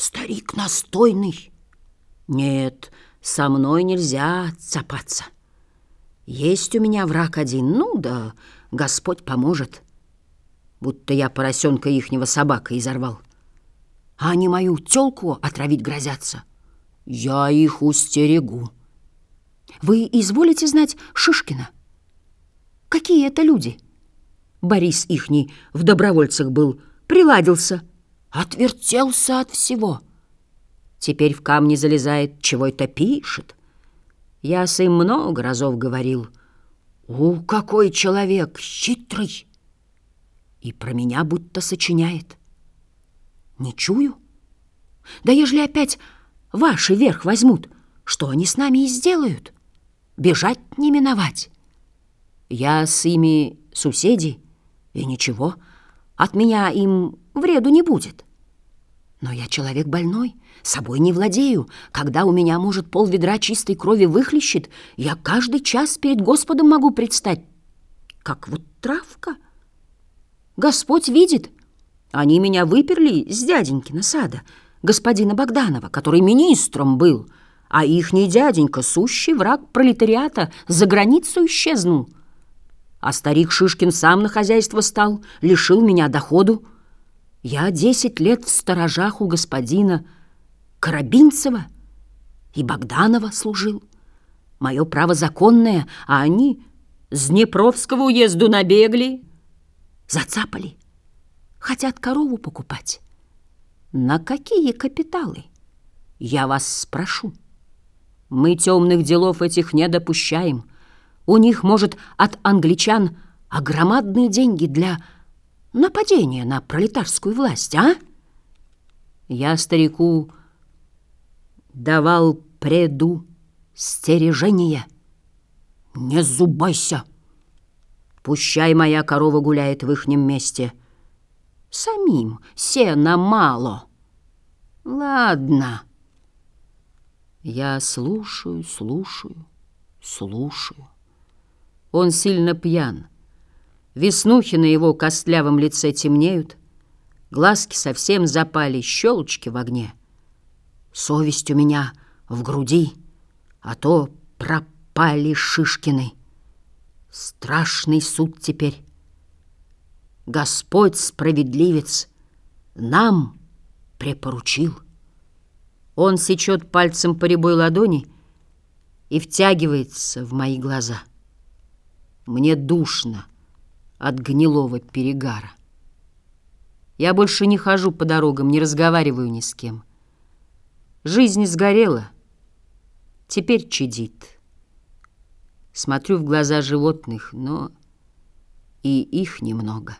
Старик настойный. Нет, со мной нельзя цапаться. Есть у меня враг один, ну да Господь поможет. Будто я поросенка ихнего собака изорвал. А они мою тёлку отравить грозятся. Я их устерегу. Вы изволите знать Шишкина? Какие это люди? Борис ихний в добровольцах был, приладился, отвертелся от всего. Теперь в камни залезает, чего это пишет. Я с им много разов говорил. У, какой человек хитрый! И про меня будто сочиняет. Не чую. Да ежели опять ваши верх возьмут, что они с нами и сделают? Бежать не миновать. Я с ими суседи, и ничего, от меня им вреду не будет. Но я человек больной, собой не владею. Когда у меня, может, пол ведра чистой крови выхлещет, я каждый час перед Господом могу предстать, как вот травка. Господь видит. Они меня выперли с дяденькина сада, господина Богданова, который министром был, а ихний дяденька, сущий враг пролетариата, за границу исчезнул. А старик Шишкин сам на хозяйство стал, лишил меня доходу. Я десять лет в сторожах у господина Карабинцева и Богданова служил. Мое право законное, а они с Днепровского уезду набегли, зацапали. Хотят корову покупать. На какие капиталы? Я вас спрошу. Мы темных делов этих не допущаем. У них, может, от англичан огромадные деньги для нападения на пролетарскую власть, а? Я старику давал преду стережение. Не зубайся. Пущай моя корова гуляет в ихнем месте. Самим сена мало. Ладно. Я слушаю, слушаю, слушаю. Он сильно пьян. Веснухи на его костлявом лице темнеют, глазки совсем запали, щелочки в огне. Совесть у меня в груди, а то пропали Шишкины. Страшный суд теперь. Господь справедливец нам препоручил. Он сечет пальцем по рябой ладони и втягивается в мои глаза. Мне душно от гнилого перегара. Я больше не хожу по дорогам, не разговариваю ни с кем. Жизнь сгорела, теперь чадит. Смотрю в глаза животных, но и их немного.